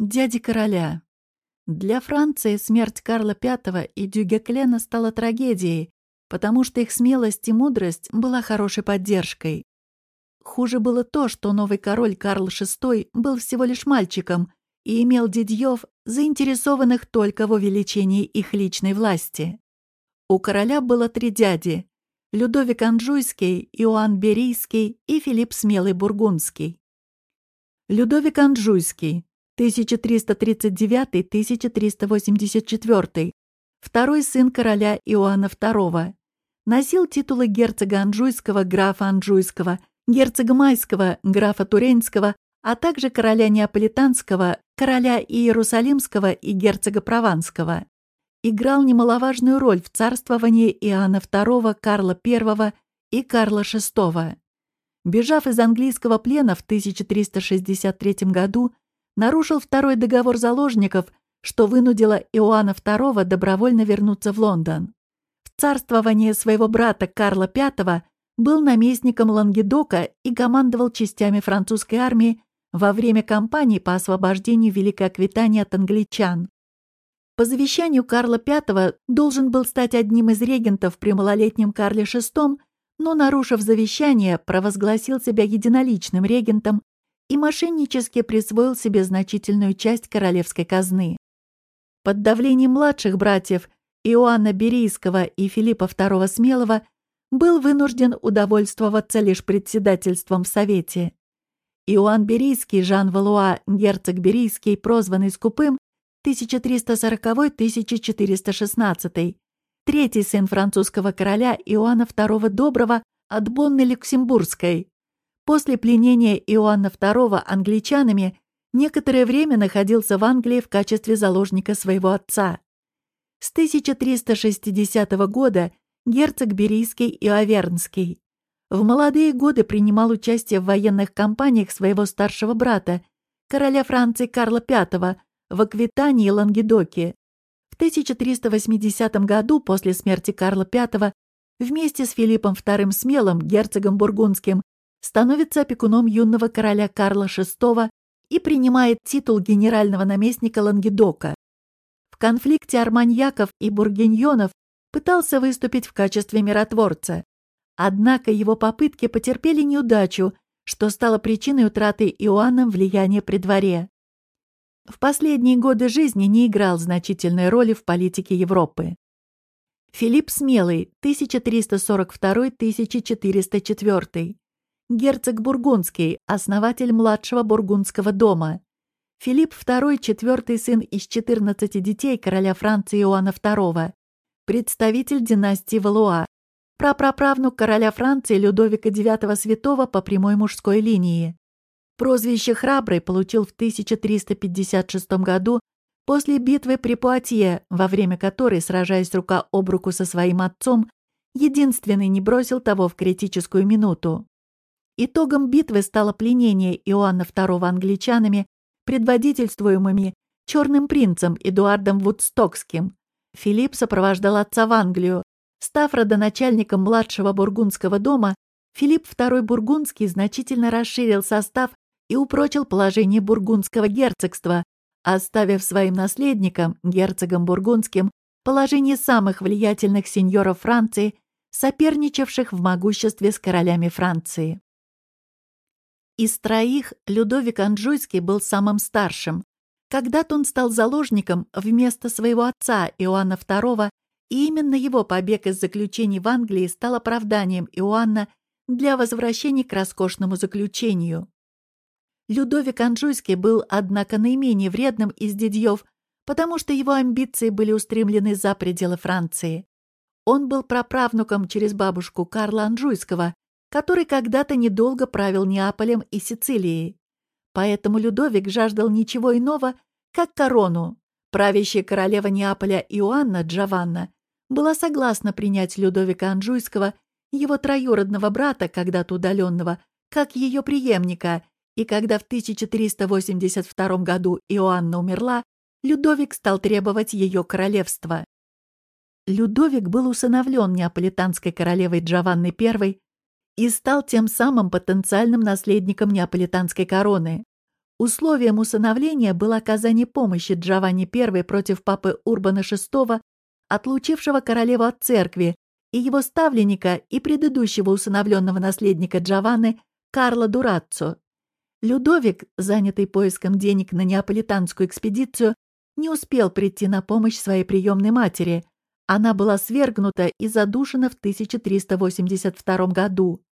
Дяди короля. Для Франции смерть Карла V и Дюгеклена стала трагедией, потому что их смелость и мудрость была хорошей поддержкой. Хуже было то, что новый король Карл VI был всего лишь мальчиком и имел дядьев, заинтересованных только в увеличении их личной власти. У короля было три дяди – Людовик Анжуйский, Иоанн Берийский и Филипп Смелый Бургундский. Людовик Анжуйский 1339-1384, второй сын короля Иоанна II. Носил титулы герцога Анжуйского, графа Анжуйского, герцога Майского, графа Туренского, а также короля Неаполитанского, короля Иерусалимского и герцога Прованского. Играл немаловажную роль в царствовании Иоанна II, Карла I и Карла VI. Бежав из английского плена в 1363 году, нарушил второй договор заложников, что вынудило Иоанна II добровольно вернуться в Лондон. В царствование своего брата Карла V был наместником Лангедока и командовал частями французской армии во время кампании по освобождению Великой Аквитании от англичан. По завещанию Карла V должен был стать одним из регентов при малолетнем Карле VI, но, нарушив завещание, провозгласил себя единоличным регентом и мошеннически присвоил себе значительную часть королевской казны. Под давлением младших братьев Иоанна Берийского и Филиппа II Смелого был вынужден удовольствоваться лишь председательством в Совете. Иоанн Берийский, Жан Валуа, герцог Берийский, прозванный Скупым, 1340-1416, третий сын французского короля Иоанна II Доброго от Бонны Люксембургской, После пленения Иоанна II англичанами некоторое время находился в Англии в качестве заложника своего отца. С 1360 года герцог Берийский и Авернский. В молодые годы принимал участие в военных кампаниях своего старшего брата, короля Франции Карла V, в Аквитании и Лангедоке. В 1380 году, после смерти Карла V, вместе с Филиппом II Смелым, герцогом Бургундским, становится опекуном юного короля Карла VI и принимает титул генерального наместника Лангедока. В конфликте арманьяков и бургиньонов пытался выступить в качестве миротворца. Однако его попытки потерпели неудачу, что стало причиной утраты Иоанном влияния при дворе. В последние годы жизни не играл значительной роли в политике Европы. Филипп Смелый, 1342-1404 герцог Бургундский, основатель младшего бургундского дома. Филипп II – четвертый сын из 14 детей короля Франции Иоанна II, представитель династии Валуа, прапраправнук короля Франции Людовика IX Святого по прямой мужской линии. Прозвище «Храбрый» получил в 1356 году после битвы при Пуатье, во время которой, сражаясь рука об руку со своим отцом, единственный не бросил того в критическую минуту. Итогом битвы стало пленение Иоанна II англичанами, предводительствуемыми черным принцем Эдуардом Вудстокским. Филипп сопровождал отца в Англию. Став родоначальником младшего бургундского дома, Филипп II Бургундский значительно расширил состав и упрочил положение бургундского герцогства, оставив своим наследникам, герцогам бургундским, положение самых влиятельных сеньоров Франции, соперничавших в могуществе с королями Франции. Из троих Людовик Анжуйский был самым старшим. Когда-то он стал заложником вместо своего отца Иоанна II, и именно его побег из заключений в Англии стал оправданием Иоанна для возвращения к роскошному заключению. Людовик Анжуйский был, однако, наименее вредным из дядьев, потому что его амбиции были устремлены за пределы Франции. Он был праправнуком через бабушку Карла Анжуйского, который когда-то недолго правил Неаполем и Сицилией. Поэтому Людовик жаждал ничего иного, как корону. Правящая королева Неаполя Иоанна Джованна была согласна принять Людовика Анжуйского, его троюродного брата, когда-то удаленного, как ее преемника, и когда в 1382 году Иоанна умерла, Людовик стал требовать ее королевства. Людовик был усыновлен неаполитанской королевой Джованной I и стал тем самым потенциальным наследником неаполитанской короны. Условием усыновления было оказание помощи Джованни I против папы Урбана VI, отлучившего королеву от церкви, и его ставленника и предыдущего усыновленного наследника Джованны Карла Дураццо. Людовик, занятый поиском денег на неаполитанскую экспедицию, не успел прийти на помощь своей приемной матери. Она была свергнута и задушена в 1382 году.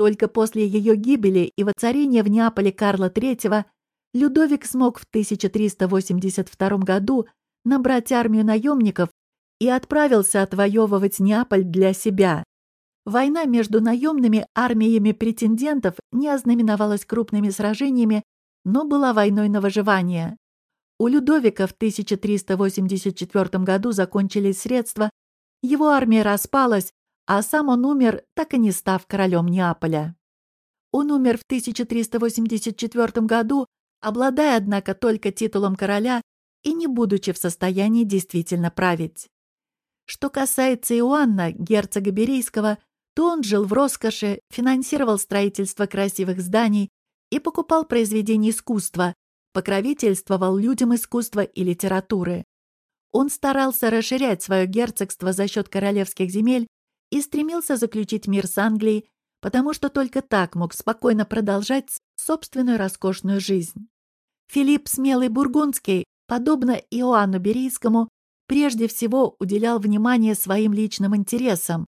Только после ее гибели и воцарения в Неаполе Карла III Людовик смог в 1382 году набрать армию наемников и отправился отвоевывать Неаполь для себя. Война между наемными армиями претендентов не ознаменовалась крупными сражениями, но была войной на выживание. У Людовика в 1384 году закончились средства, его армия распалась, а сам он умер, так и не став королем Неаполя. Он умер в 1384 году обладая, однако, только титулом короля и не будучи в состоянии действительно править. Что касается Иоанна, герцога Берийского, то он жил в роскоши, финансировал строительство красивых зданий и покупал произведения искусства, покровительствовал людям искусства и литературы. Он старался расширять свое герцогство за счет королевских земель и стремился заключить мир с Англией, потому что только так мог спокойно продолжать собственную роскошную жизнь. Филипп Смелый Бургундский, подобно Иоанну Берийскому, прежде всего уделял внимание своим личным интересам.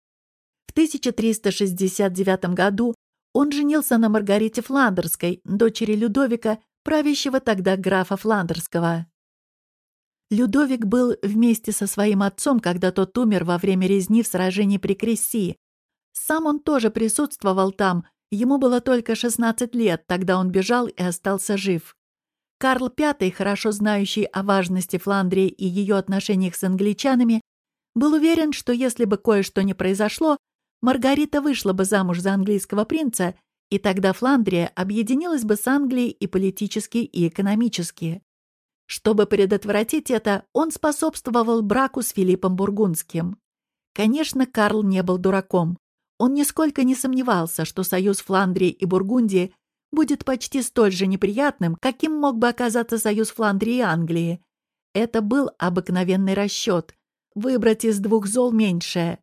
В 1369 году он женился на Маргарите Фландерской, дочери Людовика, правящего тогда графа Фландерского. Людовик был вместе со своим отцом, когда тот умер во время резни в сражении при Кресси. Сам он тоже присутствовал там, ему было только 16 лет, тогда он бежал и остался жив. Карл V, хорошо знающий о важности Фландрии и ее отношениях с англичанами, был уверен, что если бы кое-что не произошло, Маргарита вышла бы замуж за английского принца, и тогда Фландрия объединилась бы с Англией и политически, и экономически. Чтобы предотвратить это, он способствовал браку с Филиппом Бургундским. Конечно, Карл не был дураком. Он нисколько не сомневался, что союз Фландрии и Бургундии будет почти столь же неприятным, каким мог бы оказаться союз Фландрии и Англии. Это был обыкновенный расчет – выбрать из двух зол меньшее.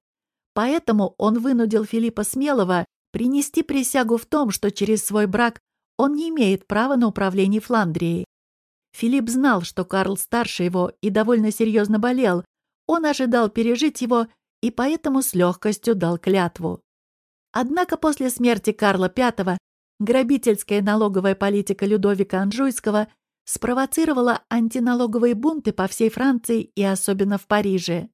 Поэтому он вынудил Филиппа Смелого принести присягу в том, что через свой брак он не имеет права на управление Фландрией. Филипп знал, что Карл старше его и довольно серьезно болел. Он ожидал пережить его и поэтому с легкостью дал клятву. Однако после смерти Карла V грабительская налоговая политика Людовика Анжуйского спровоцировала антиналоговые бунты по всей Франции и особенно в Париже.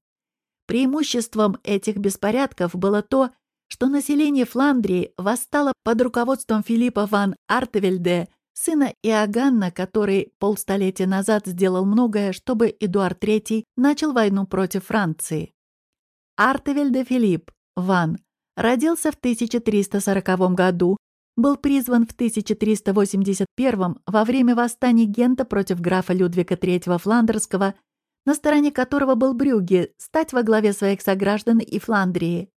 Преимуществом этих беспорядков было то, что население Фландрии восстало под руководством Филиппа ван Артевельде, сына Иоганна, который полстолетия назад сделал многое, чтобы Эдуард III начал войну против Франции. Артевельде Филипп, ван, родился в 1340 году был призван в 1381 во время восстания Гента против графа Людвига III Фландерского, на стороне которого был Брюгге, стать во главе своих сограждан и Фландрии.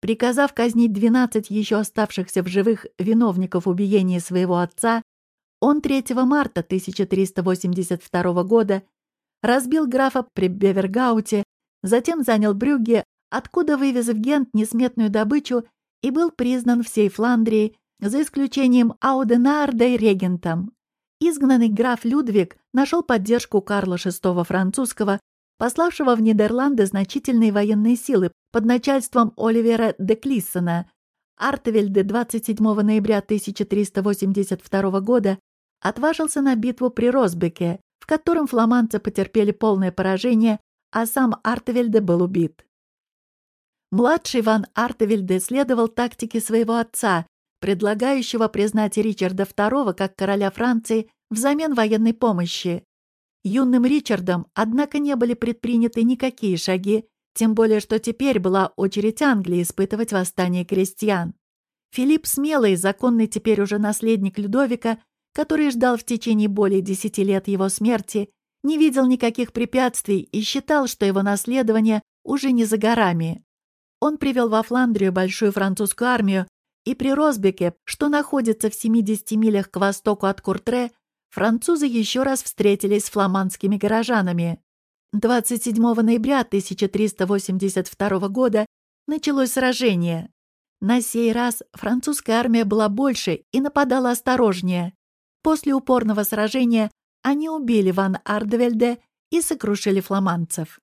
Приказав казнить 12 еще оставшихся в живых виновников убиения своего отца, он 3 марта 1382 года разбил графа при Бевергауте, затем занял Брюгге, откуда вывез в Гент несметную добычу и был признан всей Фландрией за исключением Ауденарда и регентом. Изгнанный граф Людвиг нашел поддержку Карла VI французского, пославшего в Нидерланды значительные военные силы под начальством Оливера де Клиссона. Артевельде 27 ноября 1382 года отважился на битву при Росбеке, в котором фламандцы потерпели полное поражение, а сам Артевельде был убит. Младший Ван Артевельде следовал тактике своего отца, предлагающего признать Ричарда II как короля Франции взамен военной помощи. Юным Ричардом, однако, не были предприняты никакие шаги, тем более что теперь была очередь Англии испытывать восстание крестьян. Филипп Смелый, законный теперь уже наследник Людовика, который ждал в течение более десяти лет его смерти, не видел никаких препятствий и считал, что его наследование уже не за горами. Он привел во Фландрию большую французскую армию, и при Росбеке, что находится в 70 милях к востоку от Куртре, французы еще раз встретились с фламандскими горожанами. 27 ноября 1382 года началось сражение. На сей раз французская армия была больше и нападала осторожнее. После упорного сражения они убили Ван Ардевельде и сокрушили фламандцев.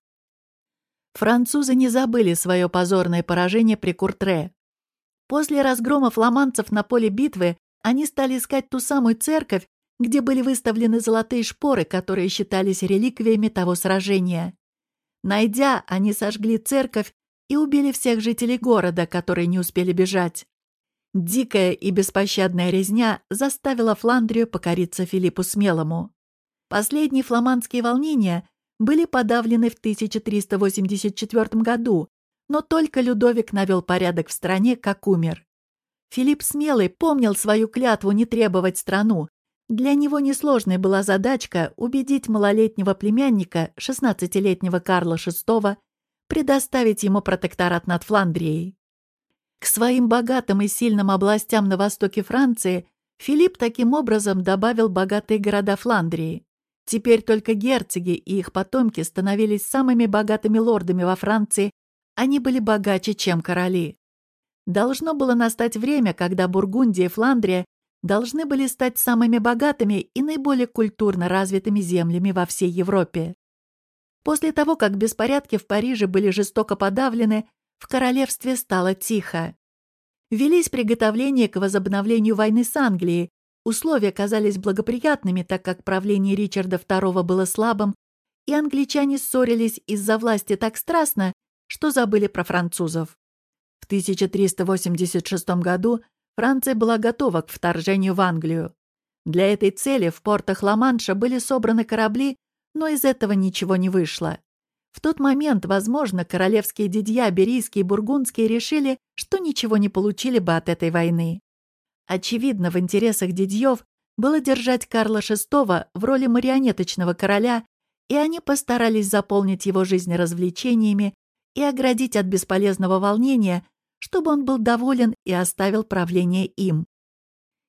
Французы не забыли свое позорное поражение при Куртре. После разгрома фламандцев на поле битвы они стали искать ту самую церковь, где были выставлены золотые шпоры, которые считались реликвиями того сражения. Найдя, они сожгли церковь и убили всех жителей города, которые не успели бежать. Дикая и беспощадная резня заставила Фландрию покориться Филиппу Смелому. Последние фламандские волнения были подавлены в 1384 году, но только Людовик навел порядок в стране, как умер. Филипп Смелый помнил свою клятву не требовать страну. Для него несложной была задачка убедить малолетнего племянника, 16-летнего Карла VI, предоставить ему протекторат над Фландрией. К своим богатым и сильным областям на востоке Франции Филипп таким образом добавил богатые города Фландрии. Теперь только герцоги и их потомки становились самыми богатыми лордами во Франции, они были богаче, чем короли. Должно было настать время, когда Бургундия и Фландрия должны были стать самыми богатыми и наиболее культурно развитыми землями во всей Европе. После того, как беспорядки в Париже были жестоко подавлены, в королевстве стало тихо. Велись приготовления к возобновлению войны с Англией, Условия казались благоприятными, так как правление Ричарда II было слабым, и англичане ссорились из-за власти так страстно, что забыли про французов. В 1386 году Франция была готова к вторжению в Англию. Для этой цели в портах Ла-Манша были собраны корабли, но из этого ничего не вышло. В тот момент, возможно, королевские дядья, берийские и бургундские решили, что ничего не получили бы от этой войны. Очевидно, в интересах Дидьев было держать Карла VI в роли марионеточного короля, и они постарались заполнить его жизнь развлечениями и оградить от бесполезного волнения, чтобы он был доволен и оставил правление им.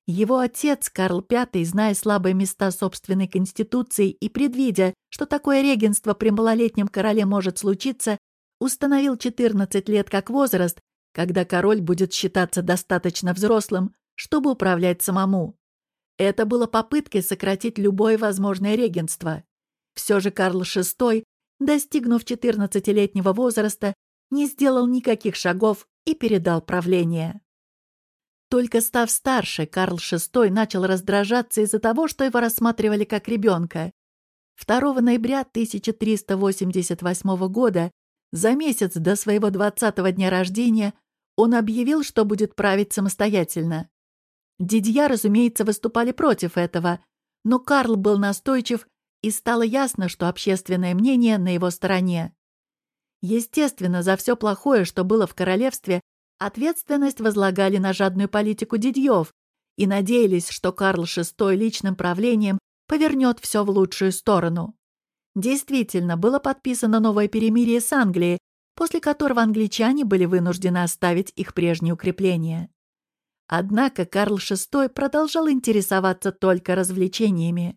Его отец, Карл V, зная слабые места собственной конституции и предвидя, что такое регенство при малолетнем короле может случиться, установил 14 лет как возраст, когда король будет считаться достаточно взрослым, чтобы управлять самому. Это было попыткой сократить любое возможное регенство. Все же Карл VI, достигнув 14-летнего возраста, не сделал никаких шагов и передал правление. Только став старше, Карл VI начал раздражаться из-за того, что его рассматривали как ребенка. 2 ноября 1388 года, за месяц до своего 20-го дня рождения, он объявил, что будет править самостоятельно. Дидья, разумеется, выступали против этого, но Карл был настойчив, и стало ясно, что общественное мнение на его стороне. Естественно, за все плохое, что было в королевстве, ответственность возлагали на жадную политику Дидьев и надеялись, что Карл VI личным правлением повернет все в лучшую сторону. Действительно, было подписано новое перемирие с Англией, после которого англичане были вынуждены оставить их прежние укрепления. Однако Карл VI продолжал интересоваться только развлечениями.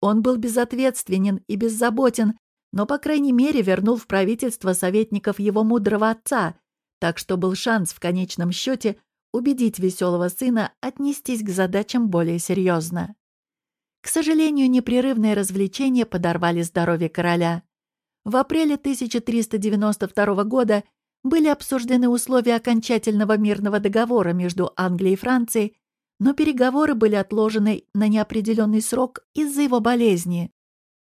Он был безответственен и беззаботен, но, по крайней мере, вернул в правительство советников его мудрого отца, так что был шанс в конечном счете убедить веселого сына отнестись к задачам более серьезно. К сожалению, непрерывные развлечения подорвали здоровье короля. В апреле 1392 года были обсуждены условия окончательного мирного договора между Англией и Францией, но переговоры были отложены на неопределенный срок из-за его болезни.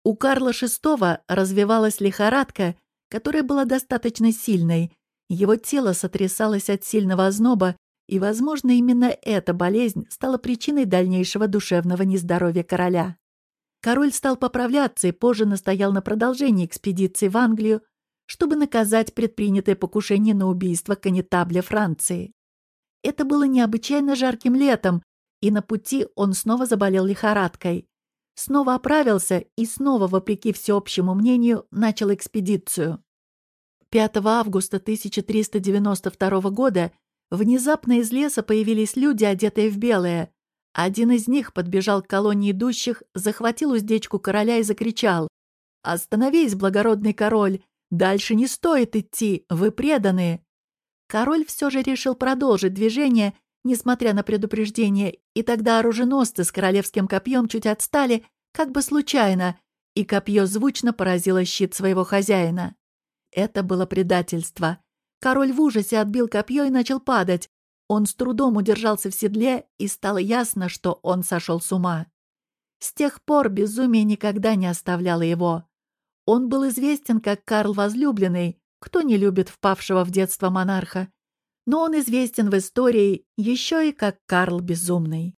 У Карла VI развивалась лихорадка, которая была достаточно сильной. Его тело сотрясалось от сильного озноба, и, возможно, именно эта болезнь стала причиной дальнейшего душевного нездоровья короля. Король стал поправляться и позже настоял на продолжении экспедиции в Англию, чтобы наказать предпринятое покушение на убийство канетабля Франции. Это было необычайно жарким летом, и на пути он снова заболел лихорадкой. Снова оправился и снова, вопреки всеобщему мнению, начал экспедицию. 5 августа 1392 года внезапно из леса появились люди, одетые в белое. Один из них подбежал к колонне идущих, захватил уздечку короля и закричал. «Остановись, благородный король! Дальше не стоит идти, вы преданные!» Король все же решил продолжить движение, несмотря на предупреждение, и тогда оруженосцы с королевским копьем чуть отстали, как бы случайно, и копье звучно поразило щит своего хозяина. Это было предательство. Король в ужасе отбил копье и начал падать. Он с трудом удержался в седле, и стало ясно, что он сошел с ума. С тех пор безумие никогда не оставляло его. Он был известен как Карл Возлюбленный, кто не любит впавшего в детство монарха. Но он известен в истории еще и как Карл Безумный.